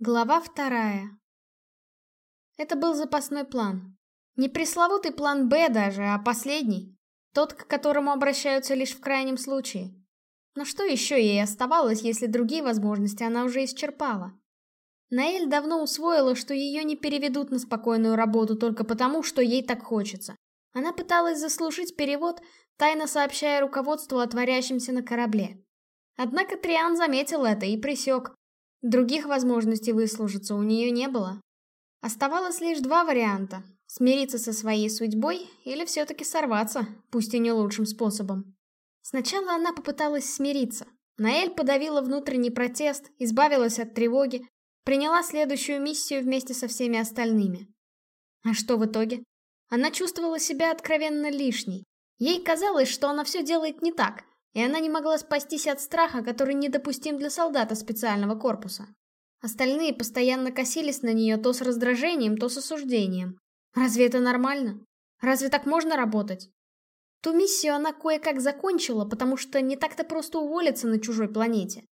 Глава вторая. Это был запасной план. Не пресловутый план «Б» даже, а последний. Тот, к которому обращаются лишь в крайнем случае. Но что еще ей оставалось, если другие возможности она уже исчерпала? Наэль давно усвоила, что ее не переведут на спокойную работу только потому, что ей так хочется. Она пыталась заслужить перевод, тайно сообщая руководству о творящемся на корабле. Однако Триан заметил это и присек, Других возможностей выслужиться у нее не было. Оставалось лишь два варианта — смириться со своей судьбой или все-таки сорваться, пусть и не лучшим способом. Сначала она попыталась смириться. Наэль подавила внутренний протест, избавилась от тревоги, приняла следующую миссию вместе со всеми остальными. А что в итоге? Она чувствовала себя откровенно лишней. Ей казалось, что она все делает не так, и она не могла спастись от страха, который недопустим для солдата специального корпуса. Остальные постоянно косились на нее то с раздражением, то с осуждением. Разве это нормально? Разве так можно работать? Ту миссию она кое-как закончила, потому что не так-то просто уволиться на чужой планете.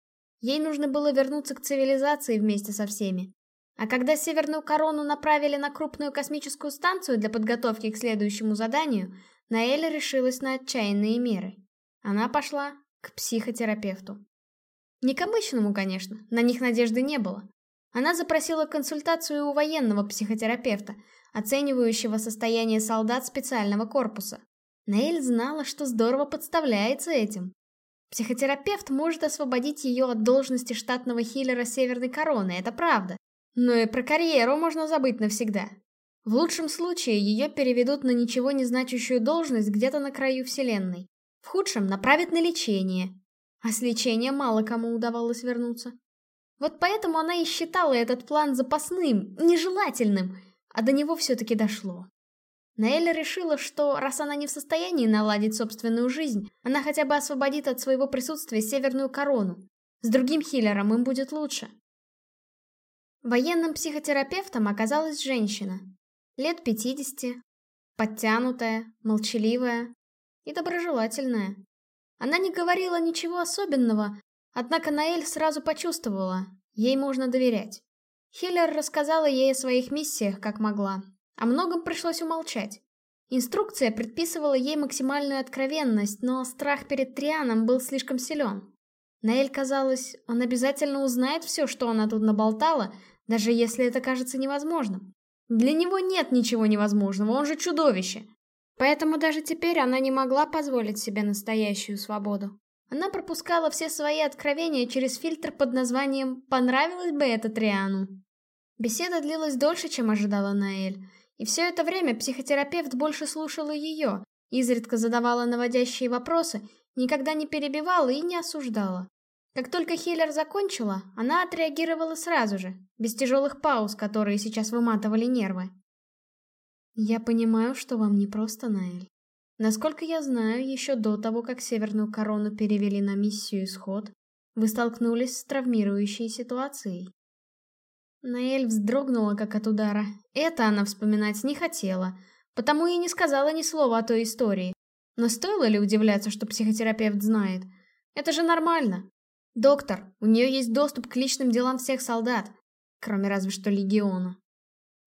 Ей нужно было вернуться к цивилизации вместе со всеми. А когда Северную Корону направили на крупную космическую станцию для подготовки к следующему заданию, Наэля решилась на отчаянные меры. Она пошла к психотерапевту. Не к обычному, конечно, на них надежды не было. Она запросила консультацию у военного психотерапевта, оценивающего состояние солдат специального корпуса. Нейль знала, что здорово подставляется этим. Психотерапевт может освободить ее от должности штатного хиллера Северной Короны, это правда. Но и про карьеру можно забыть навсегда. В лучшем случае ее переведут на ничего не значащую должность где-то на краю Вселенной. В худшем направят на лечение. А с лечения мало кому удавалось вернуться. Вот поэтому она и считала этот план запасным, нежелательным, а до него все-таки дошло. Наэля решила, что раз она не в состоянии наладить собственную жизнь, она хотя бы освободит от своего присутствия Северную Корону. С другим хиллером им будет лучше. Военным психотерапевтом оказалась женщина. Лет 50, подтянутая, молчаливая, и доброжелательная. Она не говорила ничего особенного, однако Наэль сразу почувствовала, ей можно доверять. Хиллер рассказала ей о своих миссиях, как могла. О многом пришлось умолчать. Инструкция предписывала ей максимальную откровенность, но страх перед Трианом был слишком силен. Наэль казалось, он обязательно узнает все, что она тут наболтала, даже если это кажется невозможным. Для него нет ничего невозможного, он же чудовище. Поэтому даже теперь она не могла позволить себе настоящую свободу. Она пропускала все свои откровения через фильтр под названием «Понравилось бы это Триану?». Беседа длилась дольше, чем ожидала Наэль. И все это время психотерапевт больше слушала ее, изредка задавала наводящие вопросы, никогда не перебивала и не осуждала. Как только Хиллер закончила, она отреагировала сразу же, без тяжелых пауз, которые сейчас выматывали нервы. Я понимаю, что вам не просто, Наэль. Насколько я знаю, еще до того, как Северную Корону перевели на миссию Исход, вы столкнулись с травмирующей ситуацией. Наэль вздрогнула, как от удара. Это она вспоминать не хотела, потому и не сказала ни слова о той истории. Но стоило ли удивляться, что психотерапевт знает? Это же нормально. Доктор, у нее есть доступ к личным делам всех солдат, кроме разве что легиона.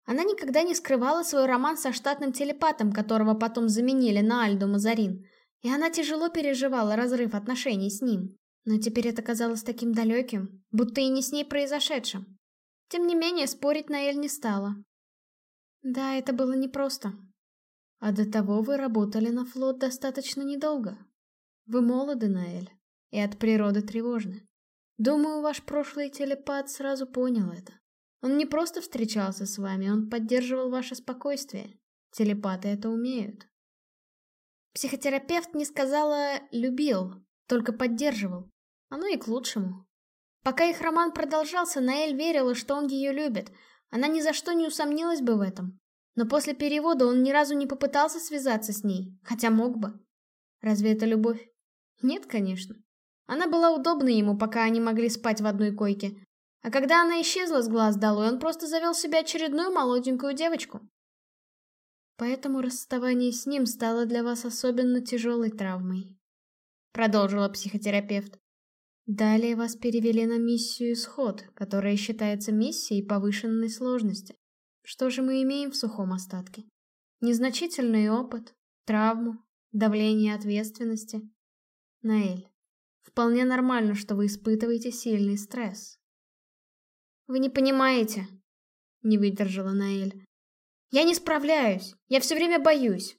Она никогда не скрывала свой роман со штатным телепатом, которого потом заменили на Альду Мазарин, и она тяжело переживала разрыв отношений с ним. Но теперь это казалось таким далеким, будто и не с ней произошедшим. Тем не менее, спорить Наэль не стала. Да, это было непросто. А до того вы работали на флот достаточно недолго. Вы молоды, Наэль, и от природы тревожны. Думаю, ваш прошлый телепат сразу понял это. Он не просто встречался с вами, он поддерживал ваше спокойствие. Телепаты это умеют. Психотерапевт не сказала «любил», только поддерживал. Оно и к лучшему. Пока их роман продолжался, Наэль верила, что он ее любит. Она ни за что не усомнилась бы в этом. Но после перевода он ни разу не попытался связаться с ней, хотя мог бы. Разве это любовь? Нет, конечно. Она была удобна ему, пока они могли спать в одной койке, а когда она исчезла с глаз долой, он просто завел себе очередную молоденькую девочку. Поэтому расставание с ним стало для вас особенно тяжелой травмой. Продолжила психотерапевт. Далее вас перевели на миссию «Исход», которая считается миссией повышенной сложности. Что же мы имеем в сухом остатке? Незначительный опыт, травму, давление ответственности. Наэль, вполне нормально, что вы испытываете сильный стресс. Вы не понимаете, не выдержала Наэль. Я не справляюсь, я все время боюсь.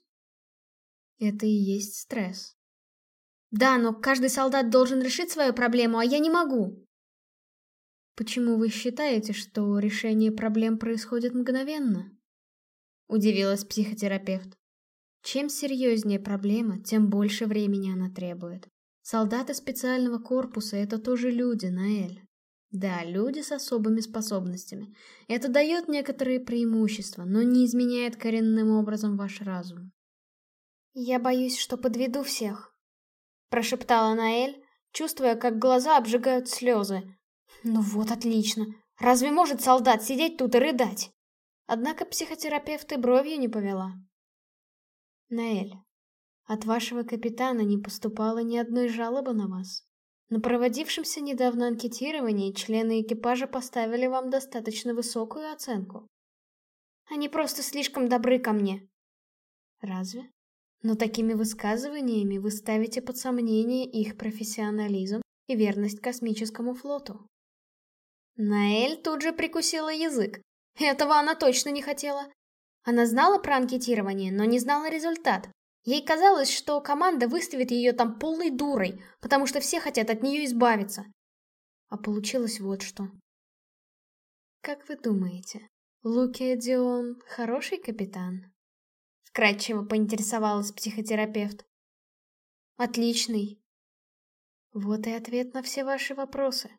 Это и есть стресс. Да, но каждый солдат должен решить свою проблему, а я не могу. Почему вы считаете, что решение проблем происходит мгновенно? Удивилась психотерапевт. Чем серьезнее проблема, тем больше времени она требует. Солдаты специального корпуса — это тоже люди, Наэль. Да, люди с особыми способностями. Это дает некоторые преимущества, но не изменяет коренным образом ваш разум. «Я боюсь, что подведу всех», прошептала Наэль, чувствуя, как глаза обжигают слезы. Ну вот, отлично. Разве может солдат сидеть тут и рыдать? Однако психотерапевт и бровью не повела. Наэль, от вашего капитана не поступало ни одной жалобы на вас. На проводившемся недавно анкетировании члены экипажа поставили вам достаточно высокую оценку. Они просто слишком добры ко мне. Разве? Но такими высказываниями вы ставите под сомнение их профессионализм и верность космическому флоту. Наэль тут же прикусила язык. Этого она точно не хотела. Она знала про анкетирование, но не знала результат. Ей казалось, что команда выставит ее там полной дурой, потому что все хотят от нее избавиться. А получилось вот что. Как вы думаете, Лукия Дион хороший капитан? Вкратчиво поинтересовалась психотерапевт. Отличный. Вот и ответ на все ваши вопросы.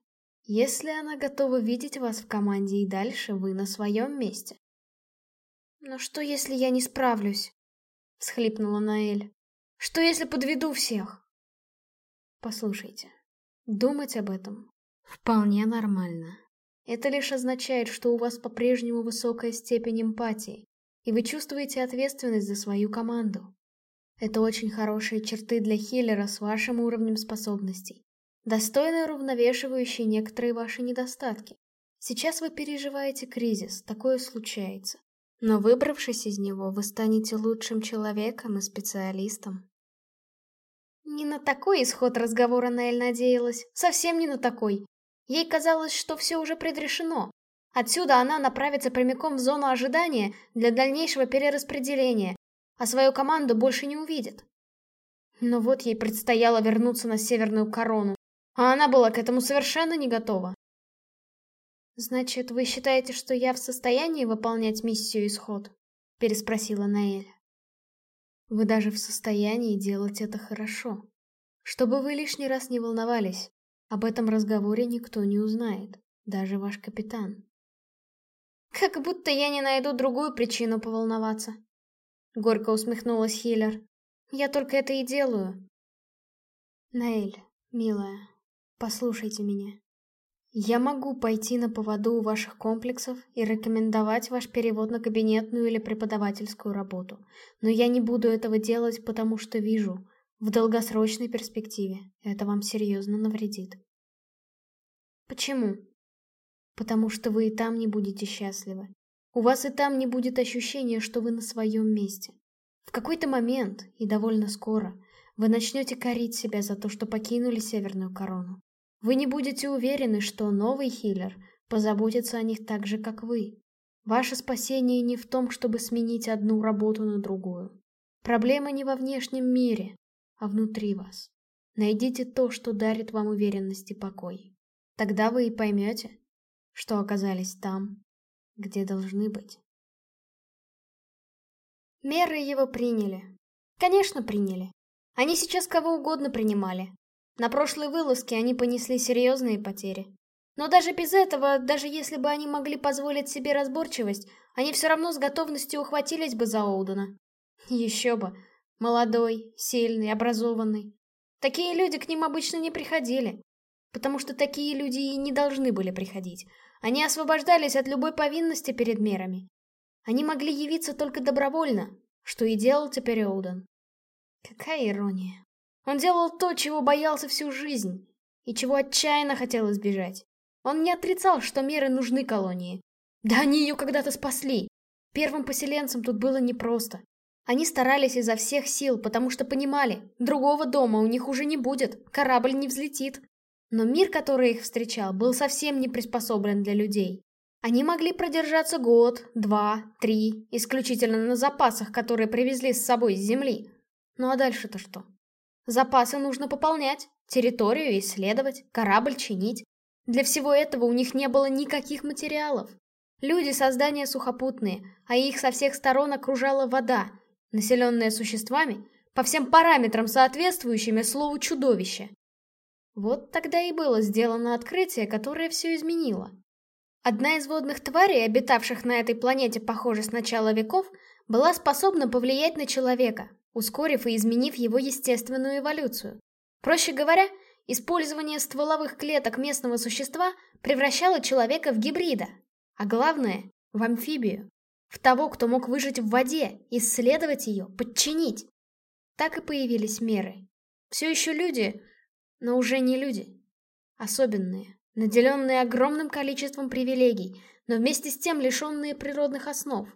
Если она готова видеть вас в команде и дальше, вы на своем месте. Но что, если я не справлюсь? Схлипнула Наэль. Что, если подведу всех? Послушайте, думать об этом вполне нормально. Это лишь означает, что у вас по-прежнему высокая степень эмпатии, и вы чувствуете ответственность за свою команду. Это очень хорошие черты для хиллера с вашим уровнем способностей, достойно уравновешивающие некоторые ваши недостатки. Сейчас вы переживаете кризис, такое случается. Но выбравшись из него, вы станете лучшим человеком и специалистом. Не на такой исход разговора Нель надеялась, совсем не на такой. Ей казалось, что все уже предрешено, Отсюда она направится прямиком в зону ожидания для дальнейшего перераспределения, а свою команду больше не увидит. Но вот ей предстояло вернуться на Северную Корону, а она была к этому совершенно не готова. «Значит, вы считаете, что я в состоянии выполнять миссию Исход?» — переспросила Наэль. «Вы даже в состоянии делать это хорошо. Чтобы вы лишний раз не волновались, об этом разговоре никто не узнает, даже ваш капитан. Как будто я не найду другую причину поволноваться. Горько усмехнулась Хиллер. Я только это и делаю. Наэль, милая, послушайте меня. Я могу пойти на поводу у ваших комплексов и рекомендовать ваш перевод на кабинетную или преподавательскую работу, но я не буду этого делать, потому что вижу, в долгосрочной перспективе это вам серьезно навредит. Почему? потому что вы и там не будете счастливы. У вас и там не будет ощущения, что вы на своем месте. В какой-то момент, и довольно скоро, вы начнете корить себя за то, что покинули Северную Корону. Вы не будете уверены, что новый хиллер позаботится о них так же, как вы. Ваше спасение не в том, чтобы сменить одну работу на другую. Проблема не во внешнем мире, а внутри вас. Найдите то, что дарит вам уверенность и покой. Тогда вы и поймете, что оказались там, где должны быть. Меры его приняли. Конечно, приняли. Они сейчас кого угодно принимали. На прошлой вылазке они понесли серьезные потери. Но даже без этого, даже если бы они могли позволить себе разборчивость, они все равно с готовностью ухватились бы за Оудена. Еще бы. Молодой, сильный, образованный. Такие люди к ним обычно не приходили. Потому что такие люди и не должны были приходить. Они освобождались от любой повинности перед мерами. Они могли явиться только добровольно, что и делал теперь Оуден. Какая ирония. Он делал то, чего боялся всю жизнь. и чего отчаянно хотел избежать. Он не отрицал, что меры нужны колонии. Да они ее когда-то спасли. Первым поселенцам тут было непросто. Они старались изо всех сил, потому что понимали, другого дома у них уже не будет, корабль не взлетит. Но мир, который их встречал, был совсем не приспособлен для людей. Они могли продержаться год, два, три, исключительно на запасах, которые привезли с собой с земли. Ну а дальше-то что? Запасы нужно пополнять, территорию исследовать, корабль чинить. Для всего этого у них не было никаких материалов. Люди — создания сухопутные, а их со всех сторон окружала вода, населенная существами, по всем параметрам соответствующими слову «чудовище». Вот тогда и было сделано открытие, которое все изменило. Одна из водных тварей, обитавших на этой планете, похоже, с начала веков, была способна повлиять на человека, ускорив и изменив его естественную эволюцию. Проще говоря, использование стволовых клеток местного существа превращало человека в гибрида, а главное — в амфибию. В того, кто мог выжить в воде, исследовать ее, подчинить. Так и появились меры. Все еще люди, но уже не люди. Особенные, наделенные огромным количеством привилегий, но вместе с тем лишенные природных основ.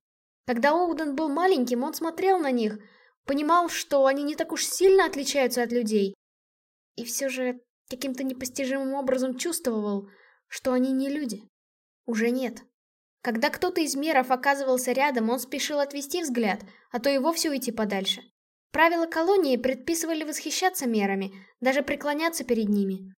Когда Оуден был маленьким, он смотрел на них, понимал, что они не так уж сильно отличаются от людей. И все же каким-то непостижимым образом чувствовал, что они не люди. Уже нет. Когда кто-то из меров оказывался рядом, он спешил отвести взгляд, а то и вовсе уйти подальше. Правила колонии предписывали восхищаться мерами, даже преклоняться перед ними.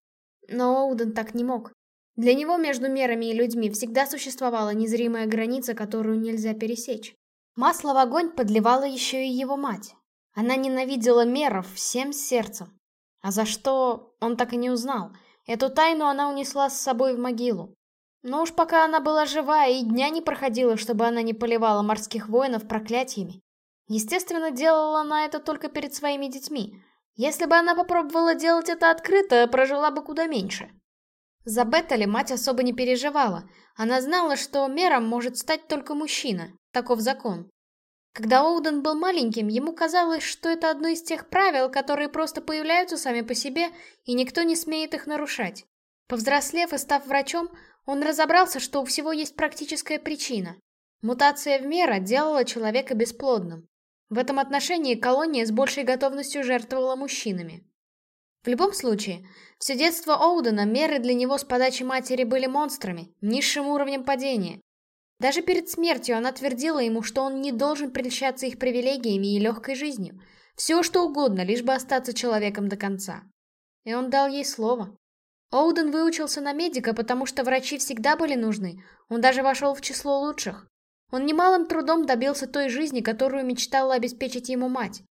Но Оуден так не мог. Для него между мерами и людьми всегда существовала незримая граница, которую нельзя пересечь. Масло в огонь подливала еще и его мать. Она ненавидела меров всем сердцем. А за что, он так и не узнал. Эту тайну она унесла с собой в могилу. Но уж пока она была жива, и дня не проходило, чтобы она не поливала морских воинов проклятиями. Естественно, делала она это только перед своими детьми. Если бы она попробовала делать это открыто, прожила бы куда меньше. За Беттали мать особо не переживала. Она знала, что мером может стать только мужчина. Таков закон. Когда Оуден был маленьким, ему казалось, что это одно из тех правил, которые просто появляются сами по себе, и никто не смеет их нарушать. Повзрослев и став врачом, он разобрался, что у всего есть практическая причина. Мутация в мера делала человека бесплодным. В этом отношении колония с большей готовностью жертвовала мужчинами. В любом случае, все детство Оудена меры для него с подачи матери были монстрами, низшим уровнем падения. Даже перед смертью она твердила ему, что он не должен прельщаться их привилегиями и легкой жизнью. Все что угодно, лишь бы остаться человеком до конца. И он дал ей слово. Оуден выучился на медика, потому что врачи всегда были нужны, он даже вошел в число лучших. Он немалым трудом добился той жизни, которую мечтала обеспечить ему мать.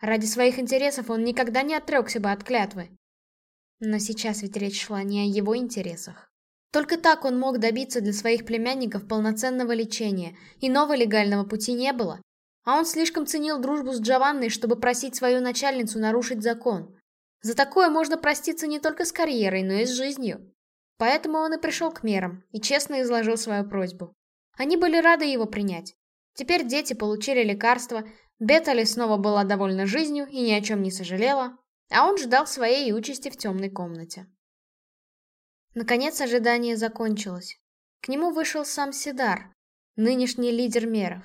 Ради своих интересов он никогда не отрекся бы от клятвы. Но сейчас ведь речь шла не о его интересах. Только так он мог добиться для своих племянников полноценного лечения, иного легального пути не было. А он слишком ценил дружбу с Джованной, чтобы просить свою начальницу нарушить закон. За такое можно проститься не только с карьерой, но и с жизнью. Поэтому он и пришел к мерам, и честно изложил свою просьбу. Они были рады его принять. Теперь дети получили лекарства, Беттали снова была довольна жизнью и ни о чем не сожалела, а он ждал своей участи в темной комнате. Наконец ожидание закончилось. К нему вышел сам Сидар, нынешний лидер меров.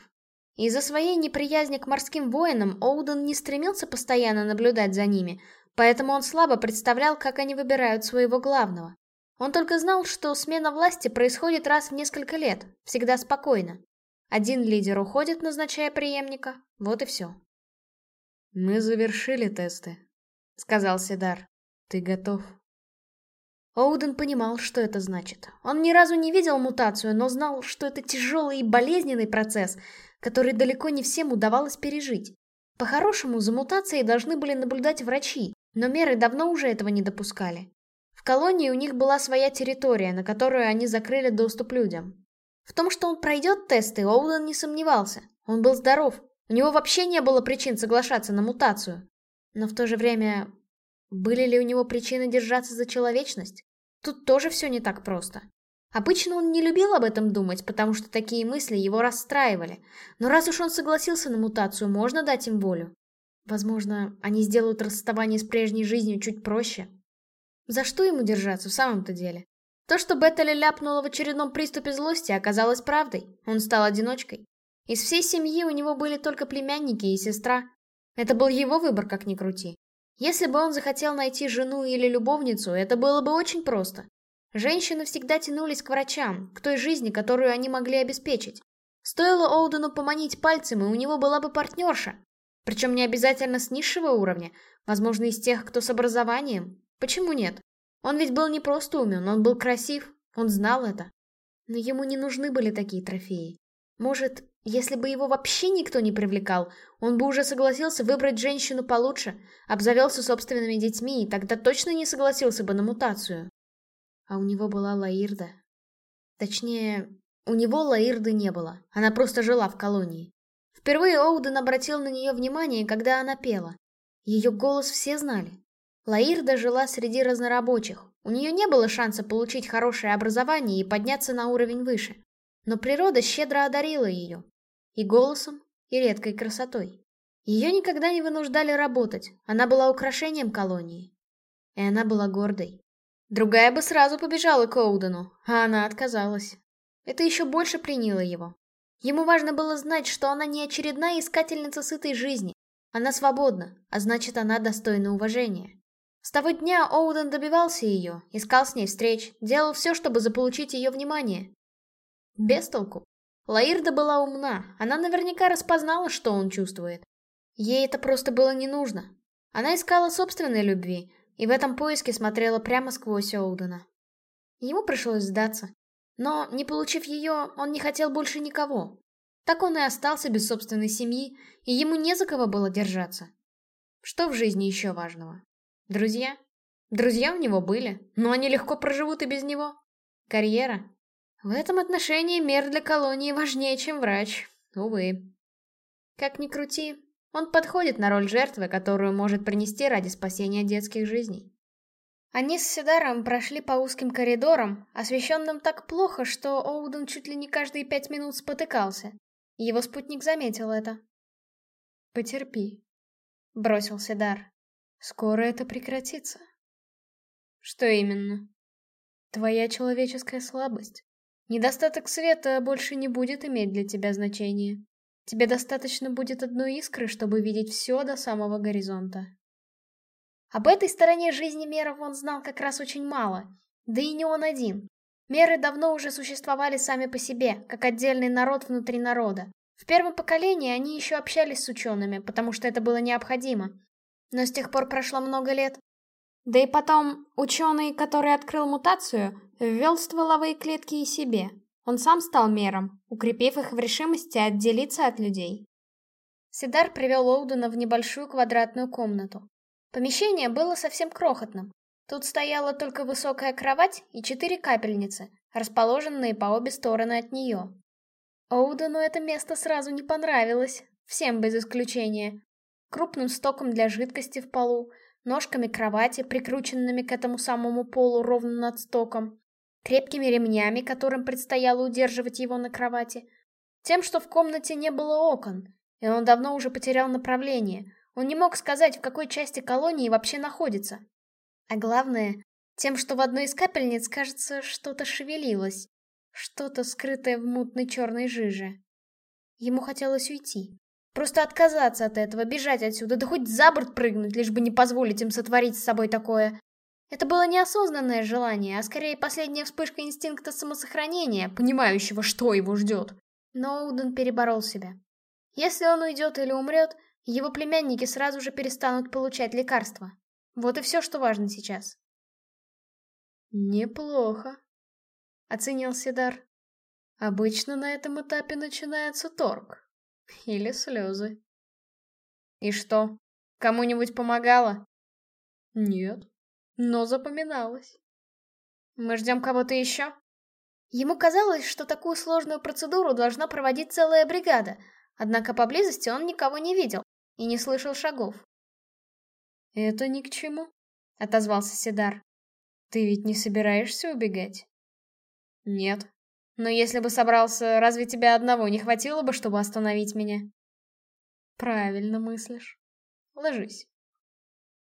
Из-за своей неприязни к морским воинам Оуден не стремился постоянно наблюдать за ними, Поэтому он слабо представлял, как они выбирают своего главного. Он только знал, что смена власти происходит раз в несколько лет, всегда спокойно. Один лидер уходит, назначая преемника, вот и все. «Мы завершили тесты», — сказал Сидар. «Ты готов?» Оуден понимал, что это значит. Он ни разу не видел мутацию, но знал, что это тяжелый и болезненный процесс, который далеко не всем удавалось пережить. По-хорошему, за мутацией должны были наблюдать врачи, но меры давно уже этого не допускали. В колонии у них была своя территория, на которую они закрыли доступ людям. В том, что он пройдет тесты, Оуэн не сомневался. Он был здоров. У него вообще не было причин соглашаться на мутацию. Но в то же время, были ли у него причины держаться за человечность? Тут тоже все не так просто. Обычно он не любил об этом думать, потому что такие мысли его расстраивали. Но раз уж он согласился на мутацию, можно дать им волю. Возможно, они сделают расставание с прежней жизнью чуть проще. За что ему держаться в самом-то деле? То, что Беттали ляпнула в очередном приступе злости, оказалось правдой. Он стал одиночкой. Из всей семьи у него были только племянники и сестра. Это был его выбор, как ни крути. Если бы он захотел найти жену или любовницу, это было бы очень просто. Женщины всегда тянулись к врачам, к той жизни, которую они могли обеспечить. Стоило Оудену поманить пальцем, и у него была бы партнерша. Причем не обязательно с низшего уровня, возможно, из тех, кто с образованием. Почему нет? Он ведь был не просто умен, он был красив, он знал это. Но ему не нужны были такие трофеи. Может, если бы его вообще никто не привлекал, он бы уже согласился выбрать женщину получше, обзавелся собственными детьми и тогда точно не согласился бы на мутацию. А у него была Лаирда. Точнее, у него Лаирды не было, она просто жила в колонии. Впервые Оуден обратил на нее внимание, когда она пела. Ее голос все знали. Лаирда жила среди разнорабочих. У нее не было шанса получить хорошее образование и подняться на уровень выше. Но природа щедро одарила ее. И голосом, и редкой красотой. Ее никогда не вынуждали работать, она была украшением колонии. И она была гордой. Другая бы сразу побежала к Оудену, а она отказалась. Это еще больше пленило его. Ему важно было знать, что она не очередная искательница сытой жизни. Она свободна, а значит, она достойна уважения. С того дня Оуден добивался ее, искал с ней встреч, делал все, чтобы заполучить ее внимание. Без толку. Лаирда была умна, она наверняка распознала, что он чувствует. Ей это просто было не нужно. Она искала собственной любви, и в этом поиске смотрела прямо сквозь Оудена. Ему пришлось сдаться. Но, не получив ее, он не хотел больше никого. Так он и остался без собственной семьи, и ему не за кого было держаться. Что в жизни еще важного? Друзья? Друзья у него были, но они легко проживут и без него. Карьера? В этом отношении мер для колонии важнее, чем врач. Увы. Как ни крути, он подходит на роль жертвы, которую может принести ради спасения детских жизней. Они с Сидаром прошли по узким коридорам, освещенным так плохо, что Оуден чуть ли не каждые пять минут спотыкался. Его спутник заметил это. «Потерпи», — бросил Сидар. «Скоро это прекратится». «Что именно?» «Твоя человеческая слабость. Недостаток света больше не будет иметь для тебя значения. Тебе достаточно будет одной искры, чтобы видеть все до самого горизонта. Об этой стороне жизни Меров он знал как раз очень мало. Да и не он один. Меры давно уже существовали сами по себе, как отдельный народ внутри народа. В первом поколении они еще общались с учеными, потому что это было необходимо. Но с тех пор прошло много лет. Да и потом, ученый, который открыл мутацию, ввел стволовые клетки и себе, он сам стал мером, укрепив их в решимости отделиться от людей. Сидар привел Оудена в небольшую квадратную комнату. Помещение было совсем крохотным. Тут стояла только высокая кровать и четыре капельницы, расположенные по обе стороны от нее. Оудену это место сразу не понравилось, всем без исключения. Крупным стоком для жидкости в полу, ножками кровати, прикрученными к этому самому полу ровно над стоком, крепкими ремнями, которым предстояло удерживать его на кровати, тем, что в комнате не было окон, и он давно уже потерял направление, он не мог сказать, в какой части колонии вообще находится. А главное, тем, что в одной из капельниц, кажется, что-то шевелилось, что-то скрытое в мутной черной жиже. Ему хотелось уйти. Просто отказаться от этого, бежать отсюда, да хоть за борт прыгнуть, лишь бы не позволить им сотворить с собой такое. Это было неосознанное желание, а скорее последняя вспышка инстинкта самосохранения, понимающего, что его ждет. Но Оуден переборол себя. Если он уйдет или умрет, его племянники сразу же перестанут получать лекарства. Вот и все, что важно сейчас. «Неплохо», — оценил Сидар. «Обычно на этом этапе начинается торг. Или слезы». «И что, кому-нибудь помогало?» «Нет», но запоминалось. Мы ждем кого-то еще? Ему казалось, что такую сложную процедуру должна проводить целая бригада, однако поблизости он никого не видел и не слышал шагов. «Это ни к чему», — отозвался Сидар. «Ты ведь не собираешься убегать?» «Нет. Но если бы собрался, разве тебя одного не хватило бы, чтобы остановить меня?» «Правильно мыслишь. Ложись».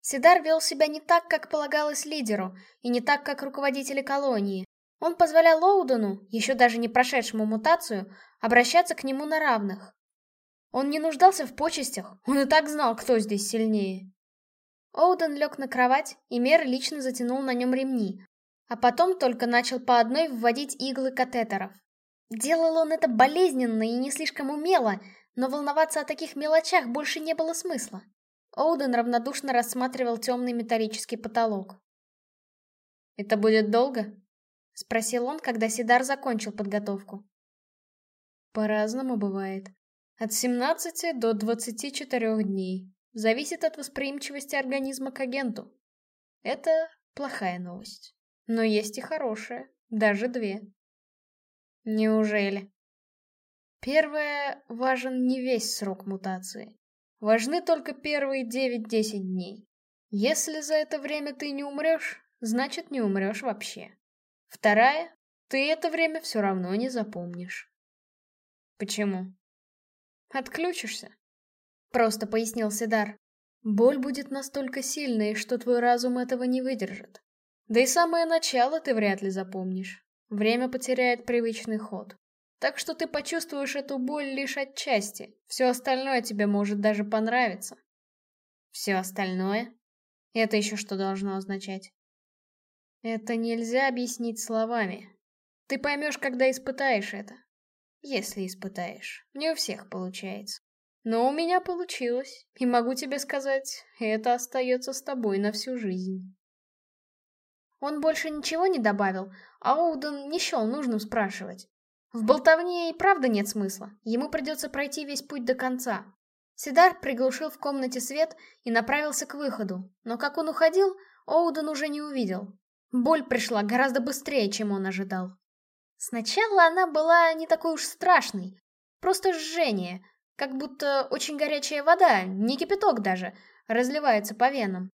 Сидар вел себя не так, как полагалось лидеру, и не так, как руководители колонии. Он позволял Лоудену, еще даже не прошедшему мутацию, обращаться к нему на равных. Он не нуждался в почестях, он и так знал, кто здесь сильнее. Оуден лег на кровать, и Мер лично затянул на нем ремни, а потом только начал по одной вводить иглы катетеров. Делал он это болезненно и не слишком умело, но волноваться о таких мелочах больше не было смысла. Оуден равнодушно рассматривал темный металлический потолок. «Это будет долго?» — спросил он, когда Сидар закончил подготовку. «По-разному бывает. От 17 до 24 дней. Зависит от восприимчивости организма к агенту. Это плохая новость. Но есть и хорошая, даже две». «Неужели?» Первое, важен не весь срок мутации. Важны только первые 9-10 дней. Если за это время ты не умрешь, значит не умрешь вообще. Вторая, ты это время все равно не запомнишь. Почему? Отключишься. Просто пояснил Сидар. Боль будет настолько сильной, что твой разум этого не выдержит. Да и самое начало ты вряд ли запомнишь. Время потеряет привычный ход. Так что ты почувствуешь эту боль лишь отчасти. Все остальное тебе может даже понравиться. Все остальное? Это еще что должно означать? Это нельзя объяснить словами. Ты поймешь, когда испытаешь это. Если испытаешь. Не у всех получается. Но у меня получилось. И могу тебе сказать, это остается с тобой на всю жизнь. Он больше ничего не добавил, а Оуден не счел нужным спрашивать. В болтовне и правда нет смысла, ему придется пройти весь путь до конца. Сидар приглушил в комнате свет и направился к выходу, но как он уходил, Оуден уже не увидел. Боль пришла гораздо быстрее, чем он ожидал. Сначала она была не такой уж страшной, просто жжение, как будто очень горячая вода, не кипяток даже, разливается по венам.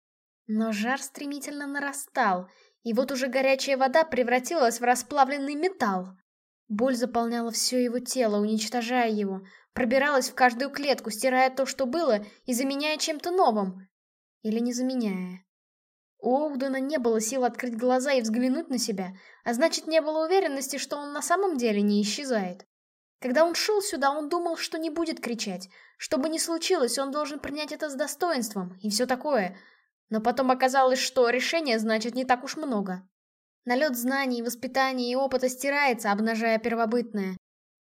Но жар стремительно нарастал, и вот уже горячая вода превратилась в расплавленный металл. Боль заполняла все его тело, уничтожая его, пробиралась в каждую клетку, стирая то, что было, и заменяя чем-то новым. Или не заменяя. У Оудена не было сил открыть глаза и взглянуть на себя, а значит, не было уверенности, что он на самом деле не исчезает. Когда он шел сюда, он думал, что не будет кричать. Что бы ни случилось, он должен принять это с достоинством, и все такое. Но потом оказалось, что решение значит не так уж много. Налет знаний, воспитания и опыта стирается, обнажая первобытное.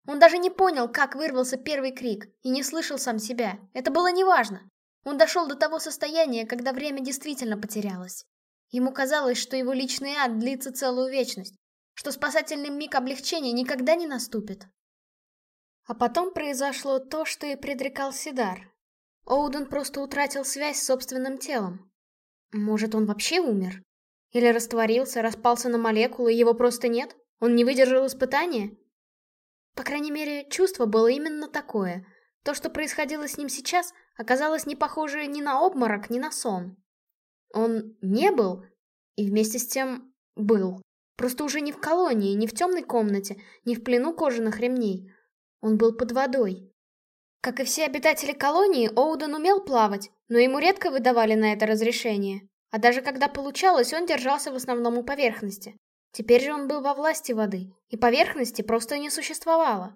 Он даже не понял, как вырвался первый крик, и не слышал сам себя. Это было неважно. Он дошел до того состояния, когда время действительно потерялось. Ему казалось, что его личный ад длится целую вечность, что спасательный миг облегчения никогда не наступит. А потом произошло то, что и предрекал Сидар. Оуден просто утратил связь с собственным телом. Может, он вообще умер? Или растворился, распался на молекулы, его просто нет? Он не выдержал испытания? По крайней мере, чувство было именно такое. То, что происходило с ним сейчас, оказалось не похоже ни на обморок, ни на сон. Он не был, и вместе с тем был. Просто уже не в колонии, не в темной комнате, не в плену кожаных ремней. Он был под водой. Как и все обитатели колонии, Оуден умел плавать, но ему редко выдавали на это разрешение. А даже когда получалось, он держался в основном у поверхности. Теперь же он был во власти воды, и поверхности просто не существовало.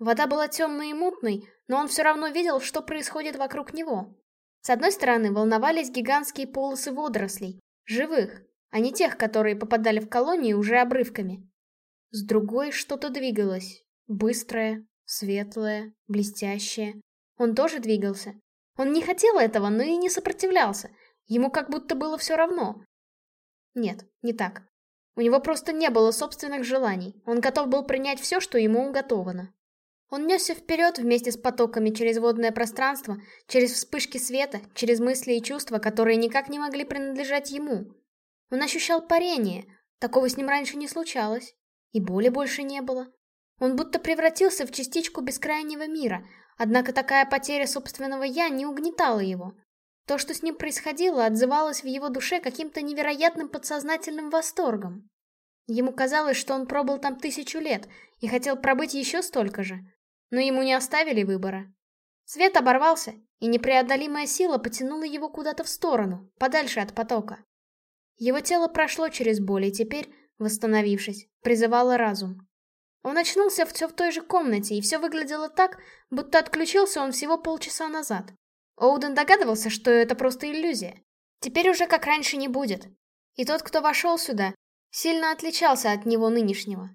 Вода была темной и мутной, но он все равно видел, что происходит вокруг него. С одной стороны волновались гигантские полосы водорослей, живых, а не тех, которые попадали в колонии уже обрывками. С другой что-то двигалось. Быстрое, светлое, блестящее. Он тоже двигался. Он не хотел этого, но и не сопротивлялся, Ему как будто было все равно. Нет, не так. У него просто не было собственных желаний. Он готов был принять все, что ему уготовано. Он несся вперед вместе с потоками через водное пространство, через вспышки света, через мысли и чувства, которые никак не могли принадлежать ему. Он ощущал парение, такого с ним раньше не случалось, и боли больше не было. Он будто превратился в частичку бескрайнего мира, однако такая потеря собственного «я» не угнетала его. То, что с ним происходило, отзывалось в его душе каким-то невероятным подсознательным восторгом. Ему казалось, что он пробыл там тысячу лет и хотел пробыть еще столько же. Но ему не оставили выбора. Свет оборвался, и непреодолимая сила потянула его куда-то в сторону, подальше от потока. Его тело прошло через боль и теперь, восстановившись, призывало разум. Он очнулся все в той же комнате, и все выглядело так, будто отключился он всего полчаса назад. Оуден догадывался, что это просто иллюзия. Теперь уже как раньше не будет. И тот, кто вошел сюда, сильно отличался от него нынешнего.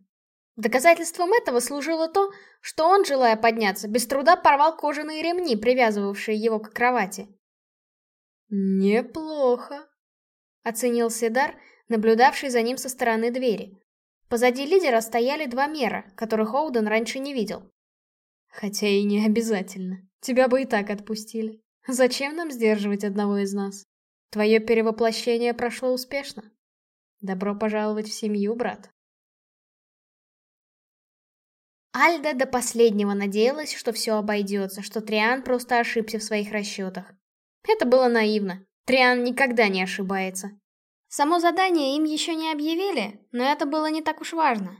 Доказательством этого служило то, что он, желая подняться, без труда порвал кожаные ремни, привязывавшие его к кровати. «Неплохо», — оценил Седар, наблюдавший за ним со стороны двери. Позади лидера стояли два мера, которых Оуден раньше не видел. «Хотя и не обязательно. Тебя бы и так отпустили. Зачем нам сдерживать одного из нас? Твое перевоплощение прошло успешно. Добро пожаловать в семью, брат». Альда до последнего надеялась, что все обойдется, что Триан просто ошибся в своих расчетах. Это было наивно. Триан никогда не ошибается. Само задание им еще не объявили, но это было не так уж важно.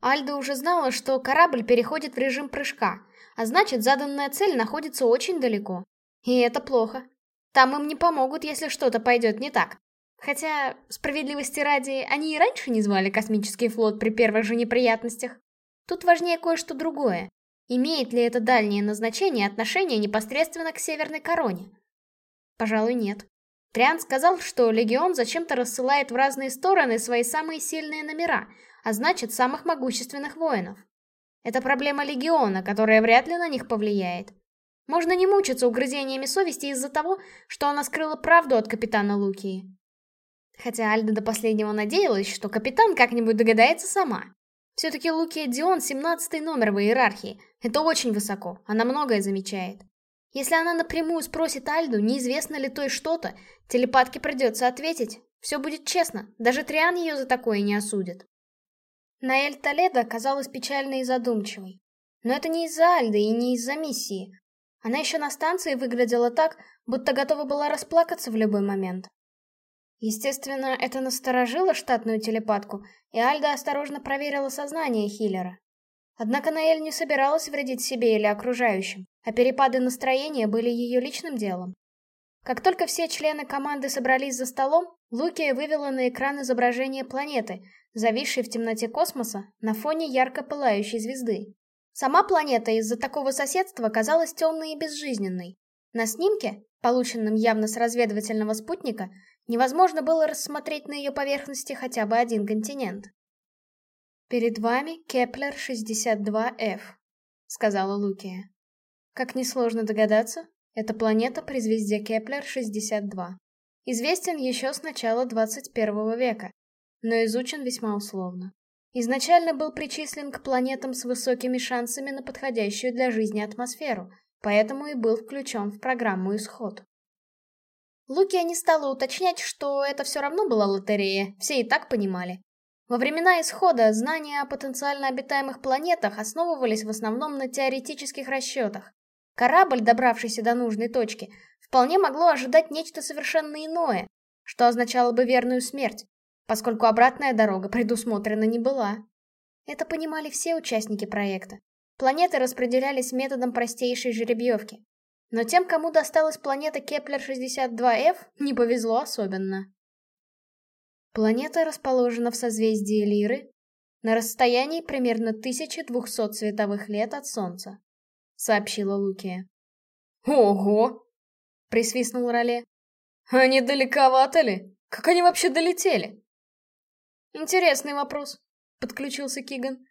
Альда уже знала, что корабль переходит в режим прыжка, а значит, заданная цель находится очень далеко. И это плохо. Там им не помогут, если что-то пойдет не так. Хотя, справедливости ради, они и раньше не звали космический флот при первых же неприятностях. Тут важнее кое-что другое. Имеет ли это дальнее назначение отношение непосредственно к Северной Короне? Пожалуй, нет. Триан сказал, что Легион зачем-то рассылает в разные стороны свои самые сильные номера, а значит, самых могущественных воинов. Это проблема Легиона, которая вряд ли на них повлияет. Можно не мучиться угрызениями совести из-за того, что она скрыла правду от капитана Лукии. Хотя Альда до последнего надеялась, что капитан как-нибудь догадается сама. Все-таки Лукия Дион 17 номер в иерархии. Это очень высоко, она многое замечает. Если она напрямую спросит Альду, неизвестно ли той что-то, телепатке придется ответить. Все будет честно, даже Триан ее за такое не осудит. Наэль Толедо казалась печальной и задумчивой. Но это не из-за Альды и не из-за миссии. Она еще на станции выглядела так, будто готова была расплакаться в любой момент. Естественно, это насторожило штатную телепатку, и Альда осторожно проверила сознание Хиллера. Однако Наэль не собиралась вредить себе или окружающим, а перепады настроения были ее личным делом. Как только все члены команды собрались за столом, Лукия вывела на экран изображение планеты, зависшей в темноте космоса на фоне ярко пылающей звезды. Сама планета из-за такого соседства казалась темной и безжизненной. На снимке, полученном явно с разведывательного спутника, Невозможно было рассмотреть на ее поверхности хотя бы один континент. «Перед вами Кеплер-62F», — сказала Лукия. Как несложно догадаться, это планета при звезде Кеплер-62. Известен еще с начала 21 века, но изучен весьма условно. Изначально был причислен к планетам с высокими шансами на подходящую для жизни атмосферу, поэтому и был включен в программу «Исход». Лукия не стала уточнять, что это все равно была лотерея, все и так понимали. Во времена исхода знания о потенциально обитаемых планетах основывались в основном на теоретических расчетах. Корабль, добравшийся до нужной точки, вполне могло ожидать нечто совершенно иное, что означало бы верную смерть, поскольку обратная дорога предусмотрена не была. Это понимали все участники проекта. Планеты распределялись методом простейшей жеребьевки. Но тем, кому досталась планета Кеплер-62f, не повезло особенно. Планета расположена в созвездии Лиры, на расстоянии примерно 1200 световых лет от Солнца, сообщила Лукия. Ого! присвистнул Роле. Они далековато ли? Как они вообще долетели? Интересный вопрос, подключился Киган.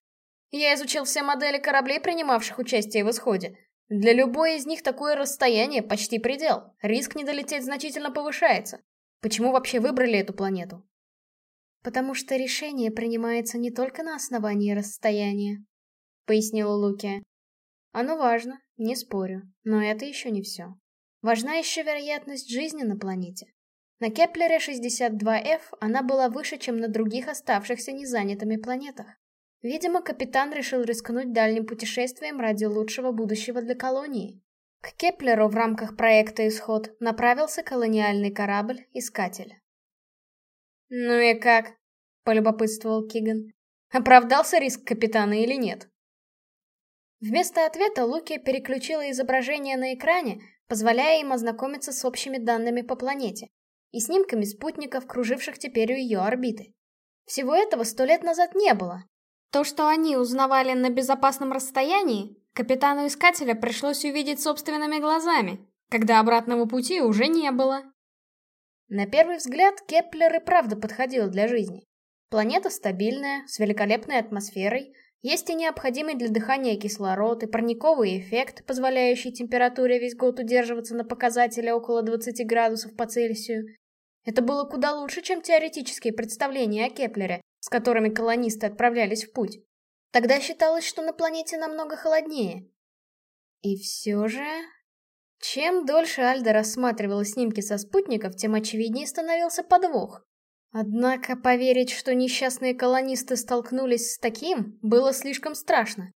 Я изучил все модели кораблей, принимавших участие в исходе. Для любой из них такое расстояние почти предел. Риск не долететь значительно повышается. Почему вообще выбрали эту планету? Потому что решение принимается не только на основании расстояния, пояснила Лукия. Оно важно, не спорю, но это еще не все. Важна еще вероятность жизни на планете. На Кеплере 62F она была выше, чем на других оставшихся незанятыми планетах. Видимо, капитан решил рискнуть дальним путешествием ради лучшего будущего для колонии. К Кеплеру в рамках проекта «Исход» направился колониальный корабль «Искатель». «Ну и как?» — полюбопытствовал Киган. «Оправдался риск капитана или нет?» Вместо ответа Лукия переключила изображение на экране, позволяя им ознакомиться с общими данными по планете и снимками спутников, круживших теперь у ее орбиты. Всего этого сто лет назад не было. То, что они узнавали на безопасном расстоянии, капитану Искателя пришлось увидеть собственными глазами, когда обратного пути уже не было. На первый взгляд Кеплер и правда подходил для жизни. Планета стабильная, с великолепной атмосферой, есть и необходимый для дыхания кислород, и парниковый эффект, позволяющий температуре весь год удерживаться на показателе около 20 градусов по Цельсию. Это было куда лучше, чем теоретические представления о Кеплере, с которыми колонисты отправлялись в путь. Тогда считалось, что на планете намного холоднее. И все же... Чем дольше Альда рассматривала снимки со спутников, тем очевиднее становился подвох. Однако поверить, что несчастные колонисты столкнулись с таким, было слишком страшно.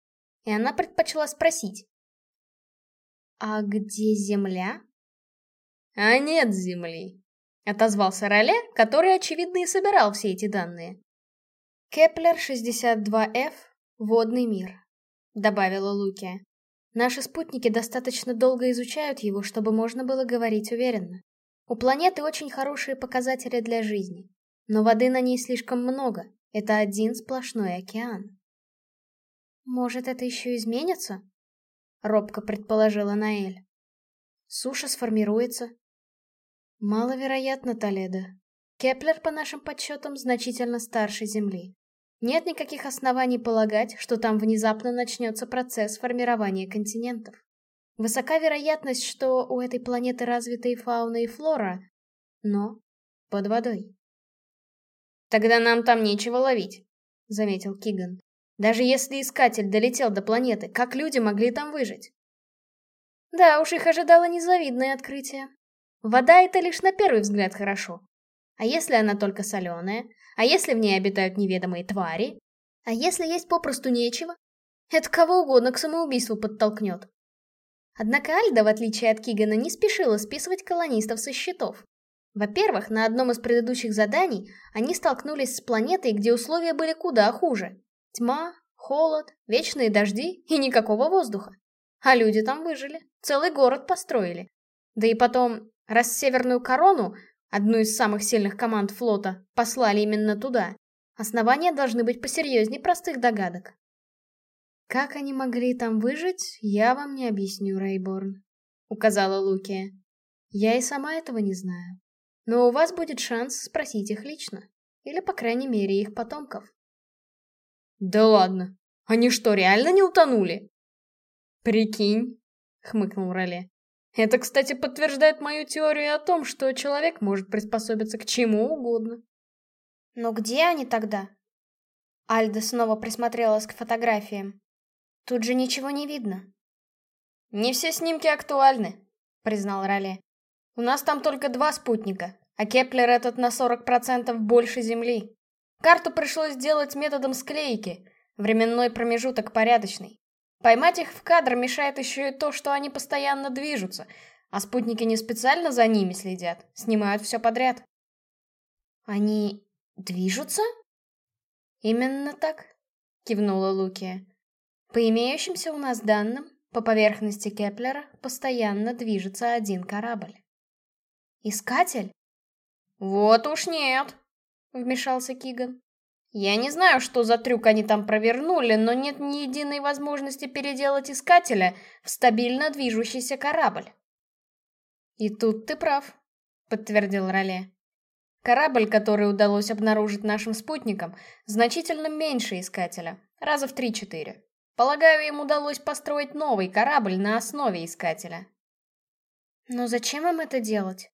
И она предпочла спросить. «А где Земля?» «А нет Земли», — отозвался Роле, который, очевидно, и собирал все эти данные. «Кеплер 62F, водный мир», — добавила Лукия. «Наши спутники достаточно долго изучают его, чтобы можно было говорить уверенно. У планеты очень хорошие показатели для жизни. Но воды на ней слишком много. Это один сплошной океан. Может, это еще изменится? Робко предположила Наэль. Суша сформируется. Маловероятно, Толедо. Кеплер, по нашим подсчетам, значительно старше Земли. Нет никаких оснований полагать, что там внезапно начнется процесс формирования континентов. Высока вероятность, что у этой планеты развиты фауна, и флора, но под водой. «Тогда нам там нечего ловить», — заметил Киган. «Даже если искатель долетел до планеты, как люди могли там выжить?» Да уж, их ожидало незавидное открытие. Вода — это лишь на первый взгляд хорошо. А если она только соленая? А если в ней обитают неведомые твари? А если есть попросту нечего? Это кого угодно к самоубийству подтолкнет. Однако Альда, в отличие от Кигана, не спешила списывать колонистов со счетов. Во-первых, на одном из предыдущих заданий они столкнулись с планетой, где условия были куда хуже. Тьма, холод, вечные дожди и никакого воздуха. А люди там выжили, целый город построили. Да и потом, раз Северную Корону, одну из самых сильных команд флота, послали именно туда, основания должны быть посерьезнее простых догадок. «Как они могли там выжить, я вам не объясню, Рейборн», — указала Лукия. «Я и сама этого не знаю. Но у вас будет шанс спросить их лично. Или, по крайней мере, их потомков. Да ладно. Они что, реально не утонули? Прикинь, хмыкнул Роле. Это, кстати, подтверждает мою теорию о том, что человек может приспособиться к чему угодно. Но где они тогда? Альда снова присмотрелась к фотографиям. Тут же ничего не видно. Не все снимки актуальны, признал Роле. У нас там только два спутника, а Кеплер этот на 40% больше Земли. Карту пришлось сделать методом склейки, временной промежуток порядочный. Поймать их в кадр мешает еще и то, что они постоянно движутся, а спутники не специально за ними следят, снимают все подряд. Они движутся? Именно так, кивнула Лукия. По имеющимся у нас данным, по поверхности Кеплера постоянно движется один корабль. Искатель? Вот уж нет, вмешался Киган. Я не знаю, что за трюк они там провернули, но нет ни единой возможности переделать Искателя в стабильно движущийся корабль. И тут ты прав, подтвердил Роле. Корабль, который удалось обнаружить нашим спутникам, значительно меньше Искателя, раза в три-четыре. Полагаю, им удалось построить новый корабль на основе Искателя. Но зачем им это делать?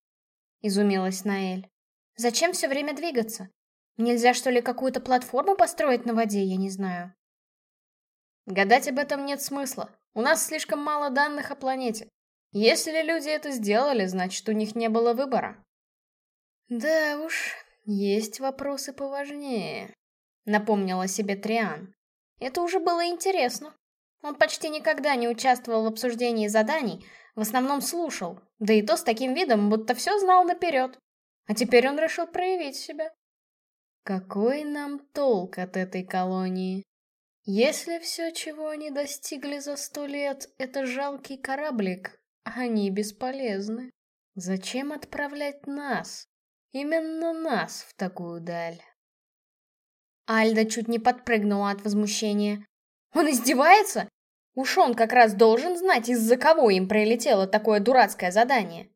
Изумилась Наэль. Зачем все время двигаться? Нельзя, что ли, какую-то платформу построить на воде, я не знаю. Гадать об этом нет смысла. У нас слишком мало данных о планете. Если люди это сделали, значит, у них не было выбора. Да уж, есть вопросы поважнее, напомнила себе Триан. Это уже было интересно. Он почти никогда не участвовал в обсуждении заданий, в основном слушал, да и то с таким видом, будто все знал наперед. А теперь он решил проявить себя. Какой нам толк от этой колонии? Если все, чего они достигли за сто лет, это жалкий кораблик, они бесполезны. Зачем отправлять нас? Именно нас в такую даль. Альда чуть не подпрыгнула от возмущения. Он издевается? Уж он как раз должен знать, из-за кого им прилетело такое дурацкое задание.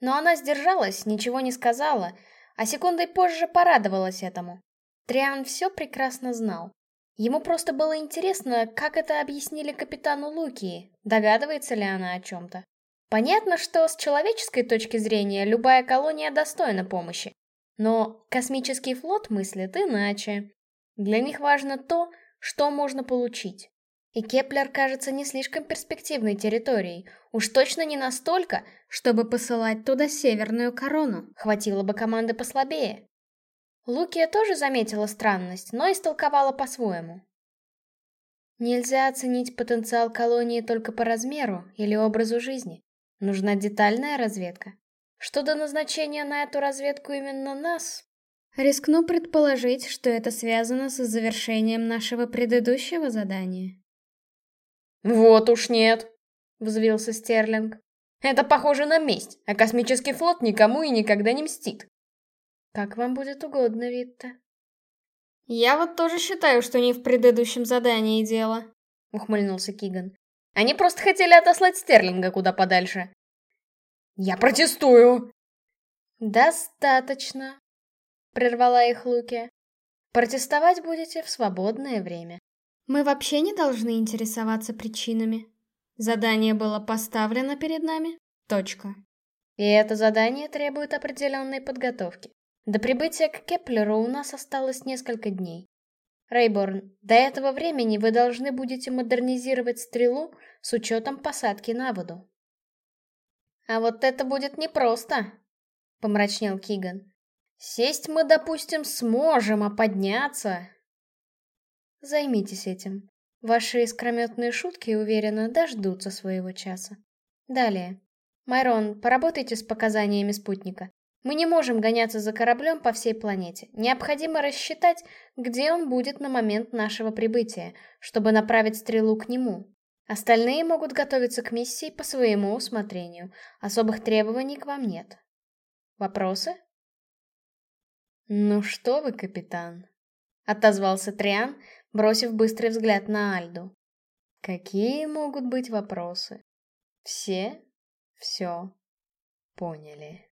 Но она сдержалась, ничего не сказала, а секундой позже порадовалась этому. Триан все прекрасно знал. Ему просто было интересно, как это объяснили капитану Лукии, догадывается ли она о чем-то. Понятно, что с человеческой точки зрения любая колония достойна помощи. Но космический флот мыслит иначе. Для них важно то, что можно получить. И Кеплер кажется не слишком перспективной территорией. Уж точно не настолько, чтобы посылать туда северную корону. Хватило бы команды послабее. Лукия тоже заметила странность, но истолковала по-своему. Нельзя оценить потенциал колонии только по размеру или образу жизни. Нужна детальная разведка. Что до назначения на эту разведку именно нас, рискну предположить, что это связано с завершением нашего предыдущего задания. «Вот уж нет», — взвился Стерлинг. «Это похоже на месть, а космический флот никому и никогда не мстит». «Как вам будет угодно, Витта». «Я вот тоже считаю, что не в предыдущем задании дело», — ухмыльнулся Киган. «Они просто хотели отослать Стерлинга куда подальше». «Я протестую!» «Достаточно», — прервала их Луки. «Протестовать будете в свободное время». Мы вообще не должны интересоваться причинами. Задание было поставлено перед нами. Точка. И это задание требует определенной подготовки. До прибытия к Кеплеру у нас осталось несколько дней. Рейборн, до этого времени вы должны будете модернизировать стрелу с учетом посадки на воду. А вот это будет непросто, помрачнел Киган. Сесть мы, допустим, сможем, а подняться... Займитесь этим. Ваши искрометные шутки, уверенно, дождутся своего часа. Далее. Майрон, поработайте с показаниями спутника. Мы не можем гоняться за кораблем по всей планете. Необходимо рассчитать, где он будет на момент нашего прибытия, чтобы направить стрелу к нему. Остальные могут готовиться к миссии по своему усмотрению. Особых требований к вам нет. Вопросы? «Ну что вы, капитан?» — отозвался Триан, бросив быстрый взгляд на Альду. Какие могут быть вопросы? Все все поняли.